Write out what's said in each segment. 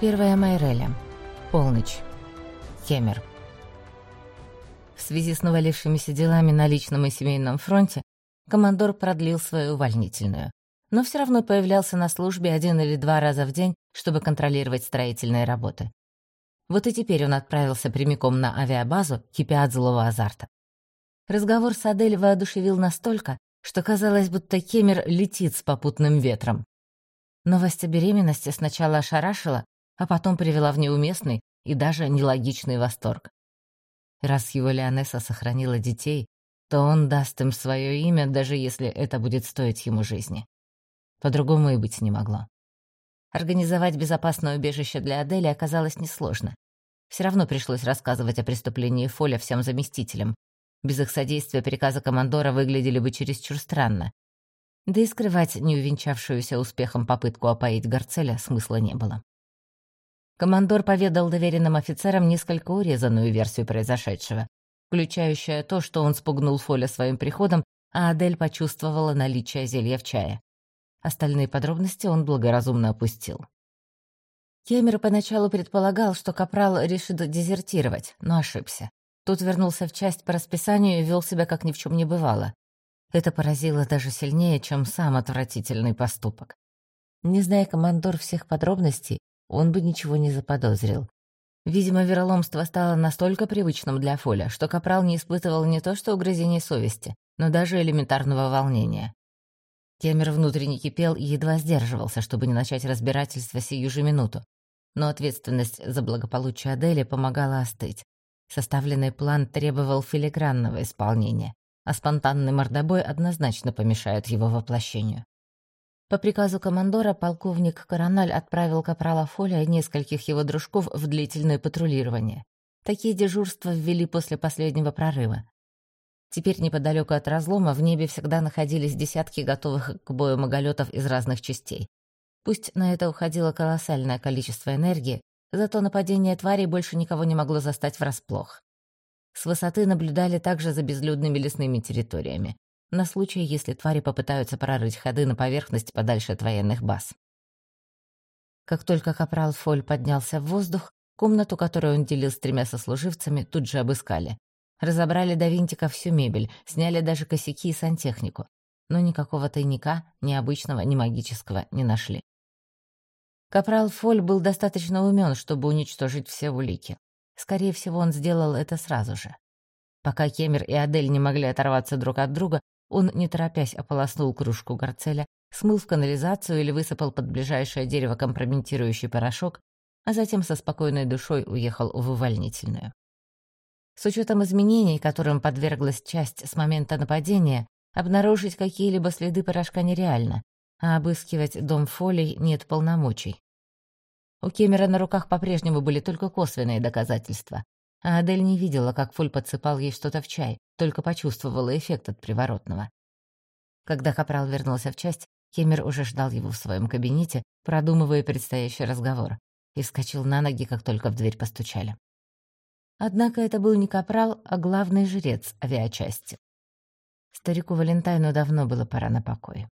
Первая Майреля. Полночь. Хемер. В связи с навалившимися делами на личном и семейном фронте, командор продлил свою увольнительную, но все равно появлялся на службе один или два раза в день, чтобы контролировать строительные работы. Вот и теперь он отправился прямиком на авиабазу, кипя от злого азарта. Разговор с Адель воодушевил настолько, что казалось, будто Кемер летит с попутным ветром. Новость о беременности сначала ошарашила, а потом привела в неуместный и даже нелогичный восторг. Раз его Леонесса сохранила детей, то он даст им свое имя, даже если это будет стоить ему жизни. По-другому и быть не могло. Организовать безопасное убежище для Адели оказалось несложно. Все равно пришлось рассказывать о преступлении Фоля всем заместителям. Без их содействия приказы командора выглядели бы чересчур странно. Да и скрывать неувенчавшуюся успехом попытку опоить Гарцеля смысла не было. Командор поведал доверенным офицерам несколько урезанную версию произошедшего, включающая то, что он спугнул Фоля своим приходом, а Адель почувствовала наличие зелья в чае. Остальные подробности он благоразумно опустил. Кемер поначалу предполагал, что Капрал решит дезертировать, но ошибся. Тут вернулся в часть по расписанию и вел себя, как ни в чем не бывало. Это поразило даже сильнее, чем сам отвратительный поступок. Не зная командор всех подробностей, он бы ничего не заподозрил. Видимо, вероломство стало настолько привычным для Фоля, что Капрал не испытывал не то что угрызений совести, но даже элементарного волнения. Кемер внутренне кипел и едва сдерживался, чтобы не начать разбирательство сию же минуту. Но ответственность за благополучие Адели помогала остыть. Составленный план требовал филигранного исполнения, а спонтанный мордобой однозначно помешает его воплощению. По приказу командора полковник Корональ отправил капрала Фоля и нескольких его дружков в длительное патрулирование. Такие дежурства ввели после последнего прорыва. Теперь неподалеку от разлома в небе всегда находились десятки готовых к бою маголетов из разных частей. Пусть на это уходило колоссальное количество энергии, зато нападение тварей больше никого не могло застать врасплох. С высоты наблюдали также за безлюдными лесными территориями на случай, если твари попытаются прорыть ходы на поверхность подальше от военных баз. Как только капрал Фоль поднялся в воздух, комнату, которую он делил с тремя сослуживцами, тут же обыскали. Разобрали до винтика всю мебель, сняли даже косяки и сантехнику. Но никакого тайника, ни обычного, ни магического, не нашли. Капрал Фоль был достаточно умен, чтобы уничтожить все улики. Скорее всего, он сделал это сразу же. Пока Кемер и Адель не могли оторваться друг от друга, он, не торопясь, ополоснул кружку горцеля, смыл в канализацию или высыпал под ближайшее дерево компрометирующий порошок, а затем со спокойной душой уехал в увольнительную. С учетом изменений, которым подверглась часть с момента нападения, обнаружить какие-либо следы порошка нереально, а обыскивать дом фолий нет полномочий. У Кемера на руках по-прежнему были только косвенные доказательства, а Адель не видела, как Фоль подсыпал ей что-то в чай, только почувствовала эффект от приворотного. Когда Капрал вернулся в часть, Кемер уже ждал его в своем кабинете, продумывая предстоящий разговор, и вскочил на ноги, как только в дверь постучали. Однако это был не Капрал, а главный жрец авиачасти. Старику Валентайну давно было пора на покой.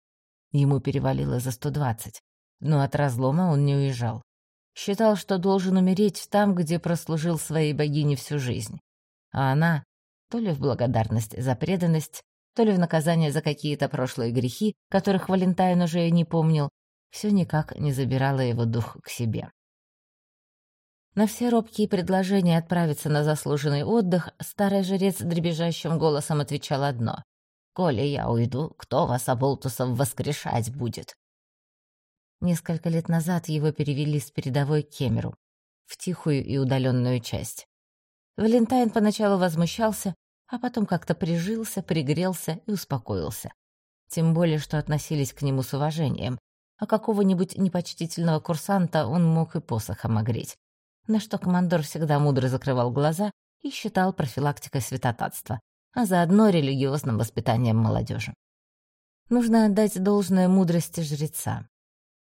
Ему перевалило за сто двадцать, но от разлома он не уезжал. Считал, что должен умереть там, где прослужил своей богине всю жизнь. А она, то ли в благодарность за преданность, то ли в наказание за какие-то прошлые грехи, которых Валентайн уже и не помнил, все никак не забирала его дух к себе. На все робкие предложения отправиться на заслуженный отдых старый жрец дребезжащим голосом отвечал одно. «Коли я уйду, кто вас, оболтусов, воскрешать будет? Несколько лет назад его перевели с передовой к Кемеру, в тихую и удаленную часть. Валентайн поначалу возмущался, а потом как-то прижился, пригрелся и успокоился. Тем более, что относились к нему с уважением, а какого-нибудь непочтительного курсанта он мог и посохом огреть. На что командор всегда мудро закрывал глаза и считал профилактикой святотатства, а заодно религиозным воспитанием молодежи. Нужно отдать должное мудрости жреца.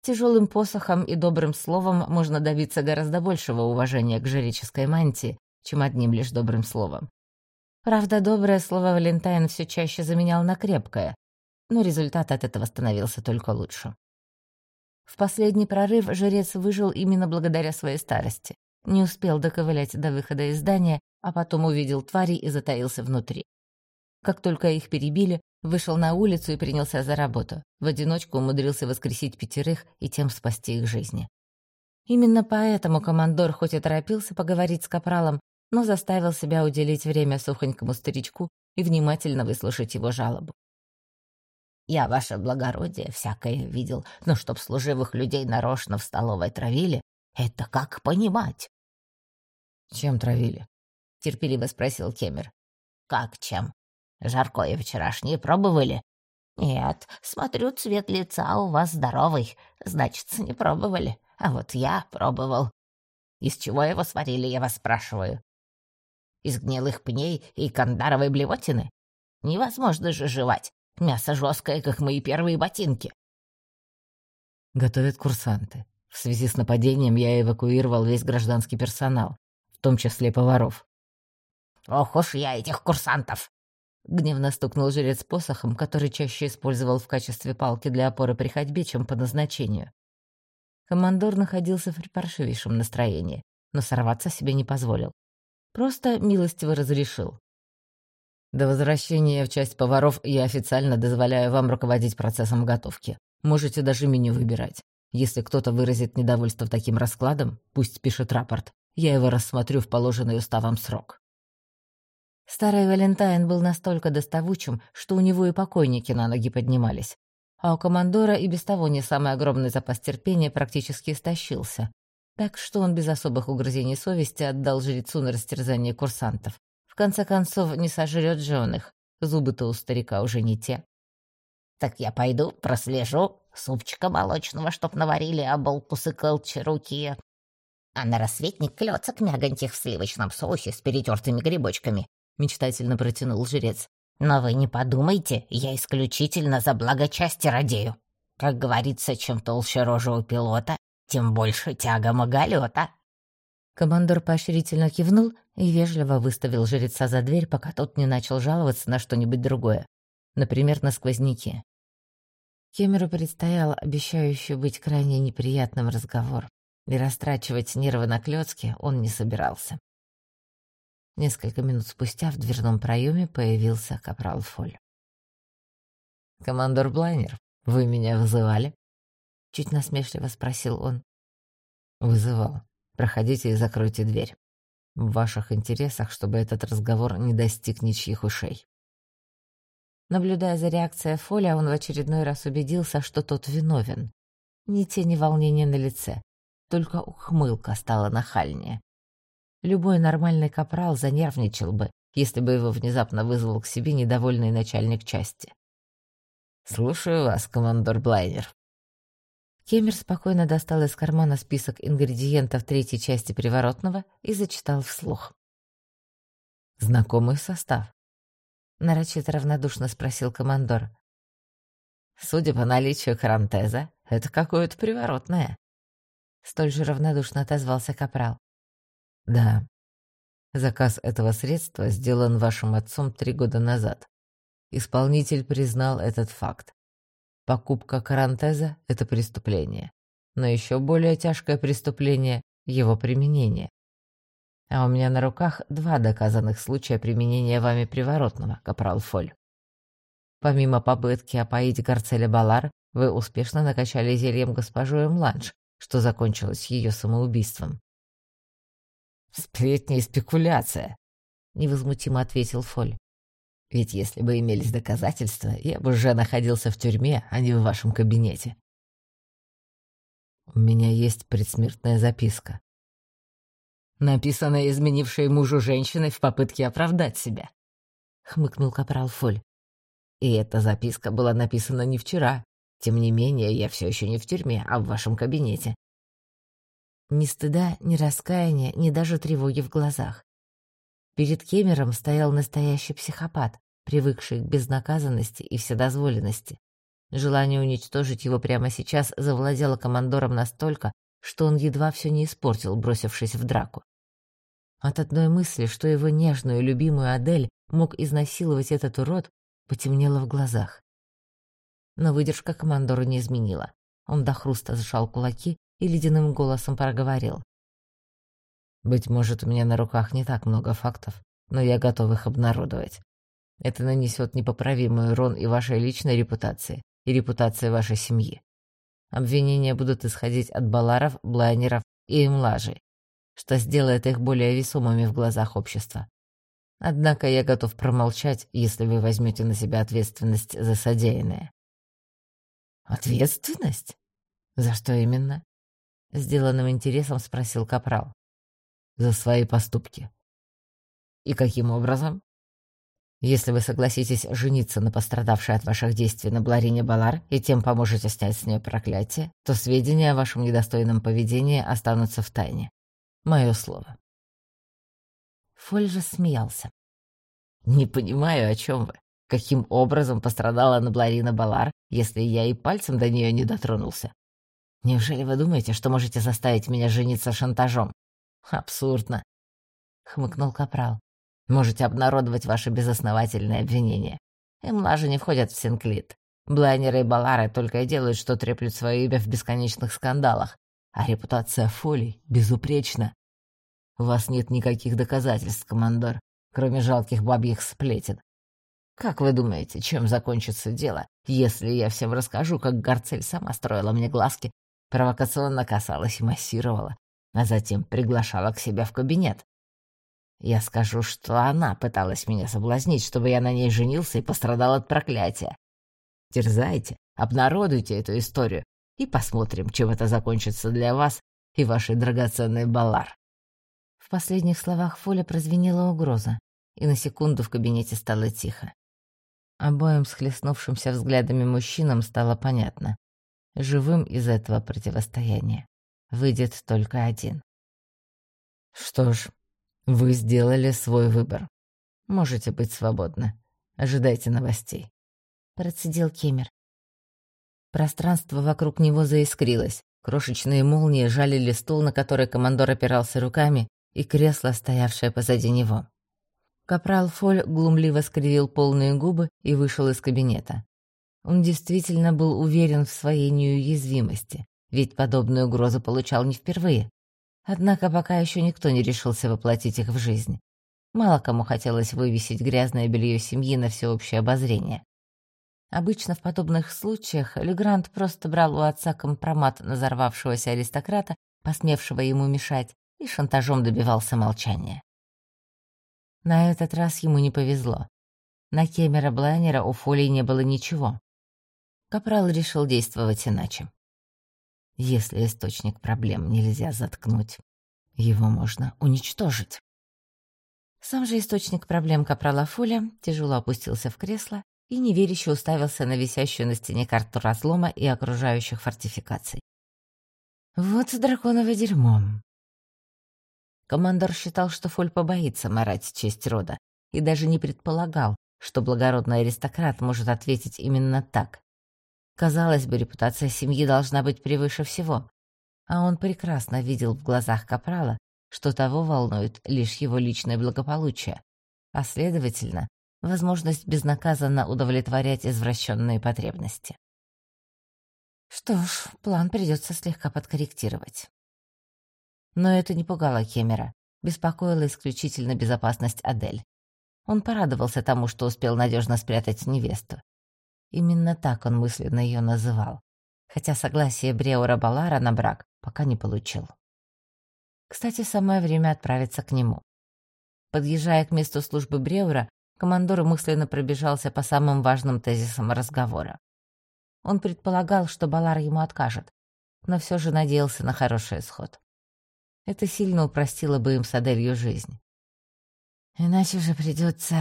Тяжелым посохом и добрым словом можно добиться гораздо большего уважения к жреческой мантии, чем одним лишь добрым словом. Правда, доброе слово Валентайн все чаще заменял на крепкое, но результат от этого становился только лучше. В последний прорыв жрец выжил именно благодаря своей старости. Не успел доковылять до выхода из здания, а потом увидел тварей и затаился внутри. Как только их перебили, вышел на улицу и принялся за работу. В одиночку умудрился воскресить пятерых и тем спасти их жизни. Именно поэтому командор хоть и торопился поговорить с капралом, но заставил себя уделить время сухонькому старичку и внимательно выслушать его жалобу. «Я, ваше благородие, всякое видел, но чтоб служивых людей нарочно в столовой травили, это как понимать?» «Чем травили?» — терпеливо спросил Кемер. «Как чем? Жаркое вчерашнее пробовали?» «Нет, смотрю, цвет лица у вас здоровый, значит, не пробовали, а вот я пробовал. Из чего его сварили, я вас спрашиваю? Из гнилых пней и кандаровой блевотины? Невозможно же жевать, мясо жесткое, как мои первые ботинки». «Готовят курсанты. В связи с нападением я эвакуировал весь гражданский персонал, в том числе поваров». «Ох уж я этих курсантов!» Гневно стукнул жрец посохом, который чаще использовал в качестве палки для опоры при ходьбе, чем по назначению. Командор находился в припаршивейшем настроении, но сорваться себе не позволил. Просто милостиво разрешил. До возвращения в часть поваров я официально дозволяю вам руководить процессом готовки. Можете даже меню выбирать. Если кто-то выразит недовольство таким раскладом, пусть пишет рапорт. Я его рассмотрю в положенный уставом срок. Старый Валентайн был настолько доставучим, что у него и покойники на ноги поднимались. А у командора и без того не самый огромный запас терпения практически истощился. Так что он без особых угрызений совести отдал жрецу на растерзание курсантов. В конце концов, не сожрет же он их. Зубы-то у старика уже не те. «Так я пойду, прослежу. Супчика молочного, чтоб наварили, а болтусы колчаруки. А на рассветник клёцок мягоньких в сливочном соусе с перетертыми грибочками мечтательно протянул жрец. «Но вы не подумайте, я исключительно за благо части радею. Как говорится, чем толще рожа у пилота, тем больше тяга маголета». Командор поощрительно кивнул и вежливо выставил жреца за дверь, пока тот не начал жаловаться на что-нибудь другое. Например, на сквозняки. Кемеру предстоял обещающий быть крайне неприятным разговор, и растрачивать нервы на клёцки он не собирался. Несколько минут спустя в дверном проеме появился капрал Фоль. «Командор Блайнер, вы меня вызывали?» Чуть насмешливо спросил он. «Вызывал. Проходите и закройте дверь. В ваших интересах, чтобы этот разговор не достиг ничьих ушей». Наблюдая за реакцией Фоля, он в очередной раз убедился, что тот виновен. Ни тени волнения на лице, только ухмылка стала нахальнее. Любой нормальный капрал занервничал бы, если бы его внезапно вызвал к себе недовольный начальник части. «Слушаю вас, командор Блайнер». Кемер спокойно достал из кармана список ингредиентов третьей части приворотного и зачитал вслух. «Знакомый состав?» — нарочито равнодушно спросил командор. «Судя по наличию карантеза, это какое-то приворотное». Столь же равнодушно отозвался капрал. Да. Заказ этого средства сделан вашим отцом три года назад. Исполнитель признал этот факт. Покупка карантеза — это преступление. Но еще более тяжкое преступление — его применение. А у меня на руках два доказанных случая применения вами приворотного, капрал Фоль. Помимо попытки опоить Гарцеля Балар, вы успешно накачали зельем госпожу Эмланш, что закончилось ее самоубийством. «Сплетня и спекуляция», — невозмутимо ответил Фоль. «Ведь если бы имелись доказательства, я бы уже находился в тюрьме, а не в вашем кабинете». «У меня есть предсмертная записка», написанная изменившей мужу женщиной в попытке оправдать себя», — хмыкнул капрал Фоль. «И эта записка была написана не вчера. Тем не менее, я все еще не в тюрьме, а в вашем кабинете. Ни стыда, ни раскаяния, ни даже тревоги в глазах. Перед Кемером стоял настоящий психопат, привыкший к безнаказанности и вседозволенности. Желание уничтожить его прямо сейчас завладело командором настолько, что он едва все не испортил, бросившись в драку. От одной мысли, что его нежную, любимую Адель мог изнасиловать этот урод, потемнело в глазах. Но выдержка командора не изменила. Он до хруста сжал кулаки и ледяным голосом проговорил. «Быть может, у меня на руках не так много фактов, но я готов их обнародовать. Это нанесет непоправимый урон и вашей личной репутации, и репутации вашей семьи. Обвинения будут исходить от баларов, блайнеров и млажей, что сделает их более весомыми в глазах общества. Однако я готов промолчать, если вы возьмете на себя ответственность за содеянное. Ответственность? За что именно? Сделанным интересом спросил Капрал. За свои поступки. И каким образом? Если вы согласитесь жениться на пострадавшей от ваших действий на Бларине Балар и тем поможете снять с нее проклятие, то сведения о вашем недостойном поведении останутся в тайне. Мое слово. Фоль же смеялся. «Не понимаю, о чем вы. Каким образом пострадала Набларина Балар, если я и пальцем до нее не дотронулся? Неужели вы думаете, что можете заставить меня жениться шантажом? Абсурдно!» — хмыкнул Капрал. «Можете обнародовать ваши безосновательные обвинения. Эмлажи не входят в Синклит. Блайнеры и Балары только и делают, что треплют свое имя в бесконечных скандалах. А репутация Фоли безупречна. У вас нет никаких доказательств, командор, кроме жалких бабьих сплетен. Как вы думаете, чем закончится дело, если я всем расскажу, как Гарцель сама строила мне глазки, провокационно касалась и массировала, а затем приглашала к себе в кабинет? Я скажу, что она пыталась меня соблазнить, чтобы я на ней женился и пострадал от проклятия. Терзайте, обнародуйте эту историю и посмотрим, чем это закончится для вас и вашей драгоценной Балар последних словах Фоля прозвенела угроза, и на секунду в кабинете стало тихо. Обоим схлестнувшимся взглядами мужчинам стало понятно. Живым из этого противостояния выйдет только один. «Что ж, вы сделали свой выбор. Можете быть свободны. Ожидайте новостей», — процедил Кемер. Пространство вокруг него заискрилось. Крошечные молнии жалили стул, на который командор опирался руками, и кресло, стоявшее позади него. Капрал Фоль глумливо скривил полные губы и вышел из кабинета. Он действительно был уверен в своей неуязвимости, ведь подобную угрозу получал не впервые. Однако пока еще никто не решился воплотить их в жизнь. Мало кому хотелось вывесить грязное белье семьи на всеобщее обозрение. Обычно в подобных случаях Легрант просто брал у отца компромат на взорвавшегося аристократа, посмевшего ему мешать, и шантажом добивался молчания. На этот раз ему не повезло. На Кемера Блайнера у Фоли не было ничего. Капрал решил действовать иначе. Если источник проблем нельзя заткнуть, его можно уничтожить. Сам же источник проблем Капрала Фоля тяжело опустился в кресло и неверяще уставился на висящую на стене карту разлома и окружающих фортификаций. Вот драконово дерьмо. Командор считал, что Фоль побоится марать честь рода, и даже не предполагал, что благородный аристократ может ответить именно так. Казалось бы, репутация семьи должна быть превыше всего, а он прекрасно видел в глазах Капрала, что того волнует лишь его личное благополучие, а, следовательно, возможность безнаказанно удовлетворять извращенные потребности. Что ж, план придется слегка подкорректировать. Но это не пугало Кемера, беспокоила исключительно безопасность Адель. Он порадовался тому, что успел надежно спрятать невесту. Именно так он мысленно ее называл, хотя согласие Бреура Балара на брак пока не получил. Кстати, самое время отправиться к нему. Подъезжая к месту службы Бреура, командор мысленно пробежался по самым важным тезисам разговора. Он предполагал, что Балар ему откажет, но все же надеялся на хороший исход. Это сильно упростило бы им с Аделью жизнь. Иначе же придется...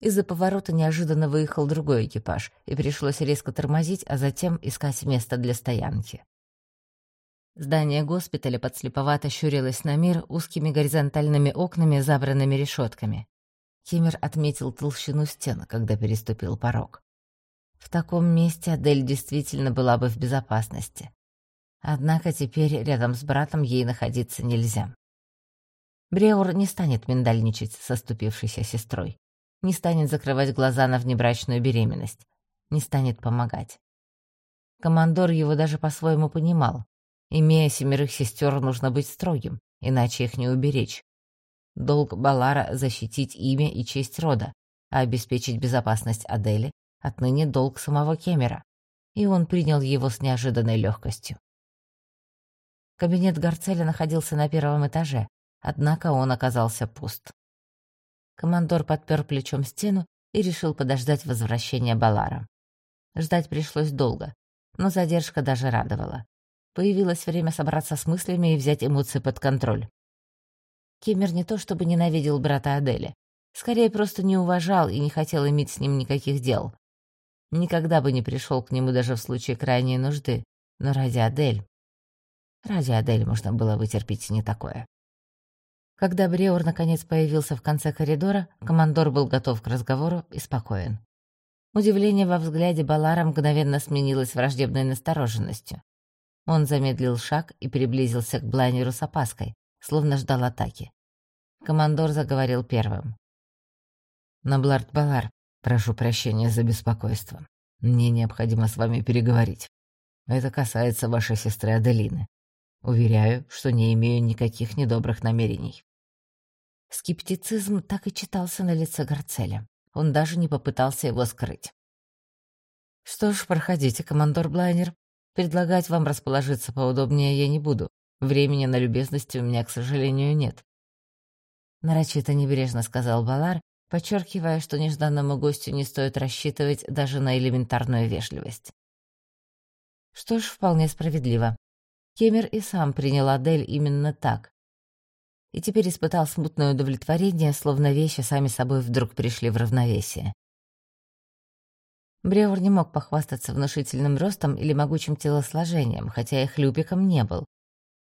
Из-за поворота неожиданно выехал другой экипаж, и пришлось резко тормозить, а затем искать место для стоянки. Здание госпиталя подслеповато щурилось на мир узкими горизонтальными окнами, забранными решетками. Кемер отметил толщину стен, когда переступил порог. В таком месте Адель действительно была бы в безопасности. Однако теперь рядом с братом ей находиться нельзя. Бреур не станет миндальничать со ступившейся сестрой, не станет закрывать глаза на внебрачную беременность, не станет помогать. Командор его даже по-своему понимал. Имея семерых сестер, нужно быть строгим, иначе их не уберечь. Долг Балара — защитить имя и честь рода, а обеспечить безопасность Адели — отныне долг самого Кемера. И он принял его с неожиданной легкостью. Кабинет Гарцеля находился на первом этаже, однако он оказался пуст. Командор подпер плечом стену и решил подождать возвращения Балара. Ждать пришлось долго, но задержка даже радовала. Появилось время собраться с мыслями и взять эмоции под контроль. Кемер не то чтобы ненавидел брата Адели, скорее просто не уважал и не хотел иметь с ним никаких дел. Никогда бы не пришел к нему даже в случае крайней нужды, но ради Адель... Ради Адель можно было вытерпеть не такое. Когда Бреор наконец появился в конце коридора, командор был готов к разговору и спокоен. Удивление во взгляде Балара мгновенно сменилось враждебной настороженностью. Он замедлил шаг и приблизился к Блайнеру с опаской, словно ждал атаки. Командор заговорил первым. «Наблард Балар, прошу прощения за беспокойство. Мне необходимо с вами переговорить. Это касается вашей сестры Аделины. Уверяю, что не имею никаких недобрых намерений. Скептицизм так и читался на лице Гарцеля. Он даже не попытался его скрыть. «Что ж, проходите, командор Блайнер. Предлагать вам расположиться поудобнее я не буду. Времени на любезности у меня, к сожалению, нет». Нарочито небрежно сказал Балар, подчеркивая, что нежданному гостю не стоит рассчитывать даже на элементарную вежливость. Что ж, вполне справедливо. Кемер и сам принял Адель именно так. И теперь испытал смутное удовлетворение, словно вещи сами собой вдруг пришли в равновесие. Бревор не мог похвастаться внушительным ростом или могучим телосложением, хотя и хлюпиком не был.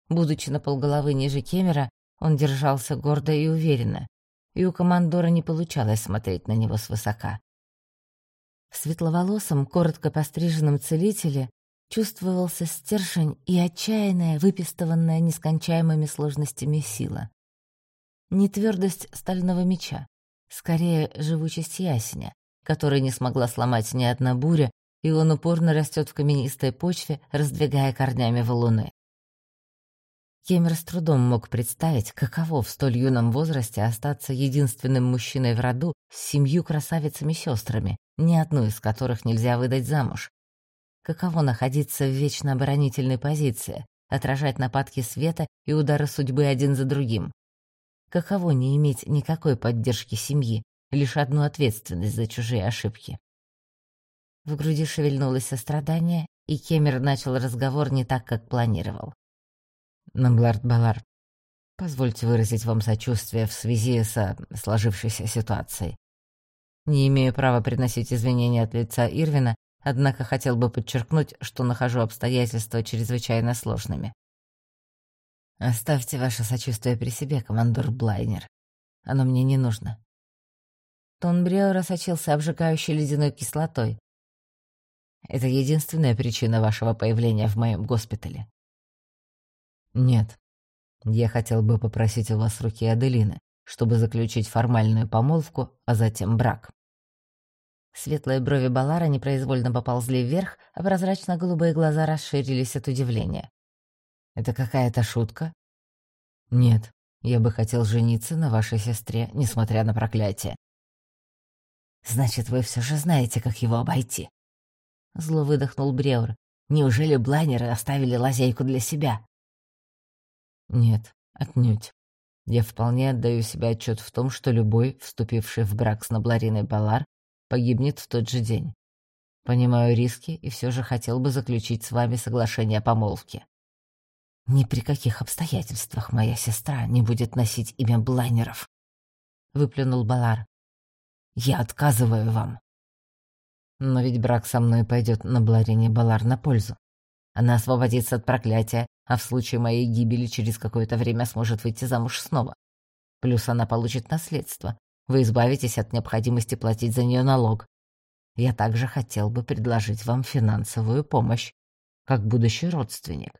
Будучи на полголовы ниже Кемера, он держался гордо и уверенно, и у командора не получалось смотреть на него свысока. В светловолосом, коротко постриженном целителе чувствовался стержень и отчаянная, выпистованная нескончаемыми сложностями сила. Не твердость стального меча, скорее живучесть ясеня, которой не смогла сломать ни одна буря, и он упорно растет в каменистой почве, раздвигая корнями валуны. Кемер с трудом мог представить, каково в столь юном возрасте остаться единственным мужчиной в роду с семью красавицами-сестрами, ни одну из которых нельзя выдать замуж, Каково находиться в вечно оборонительной позиции, отражать нападки света и удары судьбы один за другим? Каково не иметь никакой поддержки семьи, лишь одну ответственность за чужие ошибки? В груди шевельнулось сострадание, и Кемер начал разговор не так, как планировал. «Намблард Балар, позвольте выразить вам сочувствие в связи со сложившейся ситуацией. Не имею права приносить извинения от лица Ирвина, Однако хотел бы подчеркнуть, что нахожу обстоятельства чрезвычайно сложными. Оставьте ваше сочувствие при себе, командор Блайнер. Оно мне не нужно. Тон Бреора сочился обжигающей ледяной кислотой. Это единственная причина вашего появления в моем госпитале. Нет. Я хотел бы попросить у вас руки Аделины, чтобы заключить формальную помолвку, а затем брак. Светлые брови Балара непроизвольно поползли вверх, а прозрачно-голубые глаза расширились от удивления. «Это какая-то шутка?» «Нет, я бы хотел жениться на вашей сестре, несмотря на проклятие». «Значит, вы все же знаете, как его обойти?» Зло выдохнул Бреур. «Неужели блайнеры оставили лазейку для себя?» «Нет, отнюдь. Я вполне отдаю себе отчет в том, что любой, вступивший в брак с Наблариной Балар, погибнет в тот же день. Понимаю риски и все же хотел бы заключить с вами соглашение о помолвке. Ни при каких обстоятельствах моя сестра не будет носить имя Блайнеров, выплюнул Балар. Я отказываю вам. Но ведь брак со мной пойдет на Бларине Балар на пользу. Она освободится от проклятия, а в случае моей гибели через какое-то время сможет выйти замуж снова. Плюс она получит наследство, вы избавитесь от необходимости платить за нее налог. Я также хотел бы предложить вам финансовую помощь, как будущий родственник.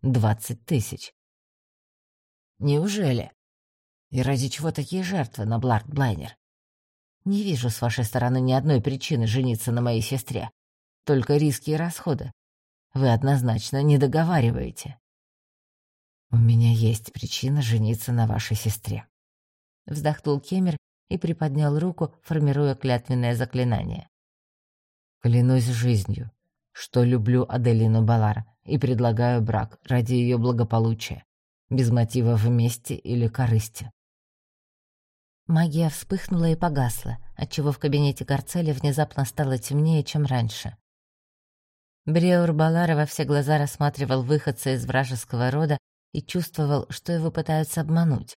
Двадцать тысяч. Неужели? И ради чего такие жертвы на Бларк Блайнер? Не вижу с вашей стороны ни одной причины жениться на моей сестре. Только риски и расходы. Вы однозначно не договариваете. У меня есть причина жениться на вашей сестре. Вздохнул Кемер и приподнял руку, формируя клятвенное заклинание. Клянусь жизнью, что люблю Аделину Балар и предлагаю брак ради ее благополучия, без мотива вместе или корысти. Магия вспыхнула и погасла, отчего в кабинете Гарцеля внезапно стало темнее, чем раньше. Бреур Балара во все глаза рассматривал выходца из вражеского рода и чувствовал, что его пытаются обмануть,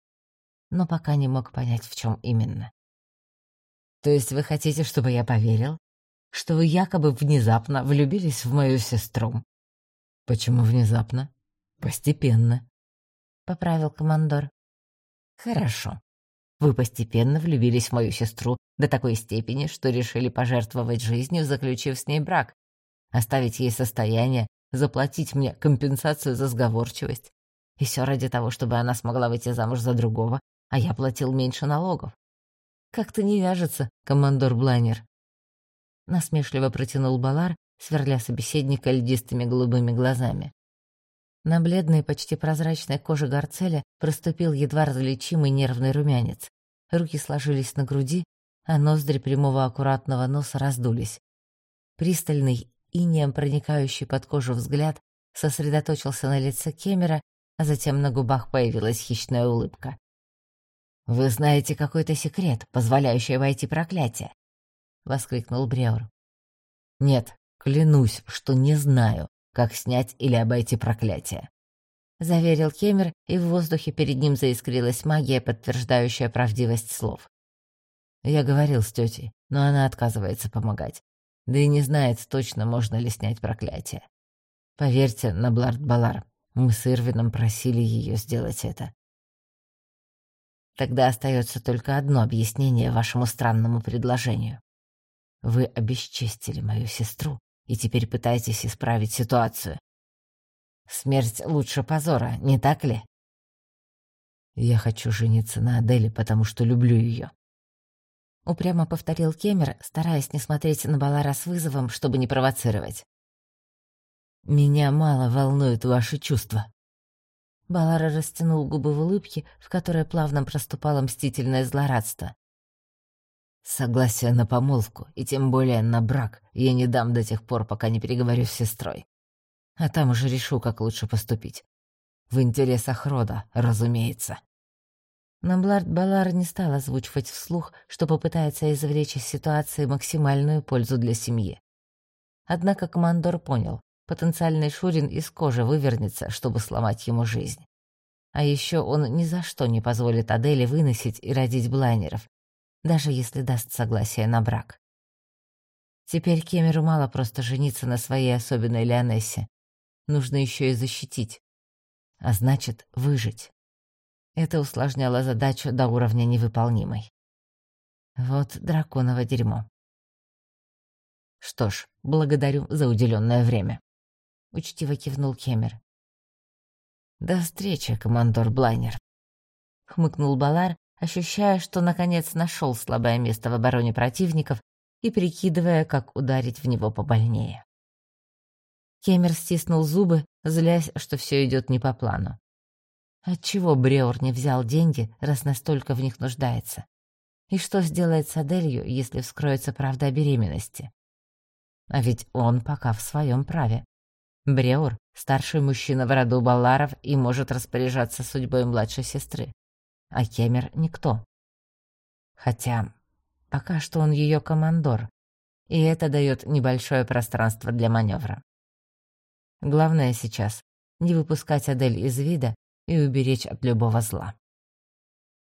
но пока не мог понять, в чем именно. «То есть вы хотите, чтобы я поверил, что вы якобы внезапно влюбились в мою сестру?» «Почему внезапно?» «Постепенно», — поправил командор. «Хорошо. Вы постепенно влюбились в мою сестру до такой степени, что решили пожертвовать жизнью, заключив с ней брак, оставить ей состояние, заплатить мне компенсацию за сговорчивость. И все ради того, чтобы она смогла выйти замуж за другого, а я платил меньше налогов. Как-то не вяжется, командор Блайнер. Насмешливо протянул Балар, сверля собеседника льдистыми голубыми глазами. На бледной, почти прозрачной коже Гарцеля проступил едва различимый нервный румянец. Руки сложились на груди, а ноздри прямого аккуратного носа раздулись. Пристальный, инеем проникающий под кожу взгляд сосредоточился на лице Кемера, а затем на губах появилась хищная улыбка. «Вы знаете какой-то секрет, позволяющий войти проклятие?» — воскликнул Бреур. «Нет, клянусь, что не знаю, как снять или обойти проклятие», — заверил Кемер, и в воздухе перед ним заискрилась магия, подтверждающая правдивость слов. Я говорил с тетей, но она отказывается помогать. Да и не знает точно, можно ли снять проклятие. Поверьте на Блард-Балар, мы с Ирвином просили ее сделать это. Тогда остается только одно объяснение вашему странному предложению. Вы обесчестили мою сестру и теперь пытаетесь исправить ситуацию. Смерть лучше позора, не так ли? Я хочу жениться на Аделе, потому что люблю ее. Упрямо повторил Кемер, стараясь не смотреть на Балара с вызовом, чтобы не провоцировать. Меня мало волнуют ваши чувства. Балара растянул губы в улыбке, в которой плавно проступало мстительное злорадство. Согласие на помолвку, и тем более на брак, я не дам до тех пор, пока не переговорю с сестрой. А там уже решу, как лучше поступить. В интересах рода, разумеется. Но Блард Балар не стал озвучивать вслух, что попытается извлечь из ситуации максимальную пользу для семьи. Однако командор понял, потенциальный Шурин из кожи вывернется, чтобы сломать ему жизнь. А еще он ни за что не позволит Аделе выносить и родить блайнеров, даже если даст согласие на брак. Теперь Кемеру мало просто жениться на своей особенной Леонессе. Нужно еще и защитить. А значит, выжить. Это усложняло задачу до уровня невыполнимой. Вот драконово дерьмо. Что ж, благодарю за уделенное время учтиво кивнул Кемер. До встречи, командор Блайнер, хмыкнул Балар, ощущая, что наконец нашел слабое место в обороне противников и прикидывая, как ударить в него побольнее. Кемер стиснул зубы, злясь, что все идет не по плану. Отчего Бреор не взял деньги, раз настолько в них нуждается? И что сделает с Аделью, если вскроется правда о беременности? А ведь он пока в своем праве. Бреур — старший мужчина в роду Балларов и может распоряжаться судьбой младшей сестры. А Кемер — никто. Хотя пока что он ее командор, и это дает небольшое пространство для маневра. Главное сейчас — не выпускать Адель из вида и уберечь от любого зла.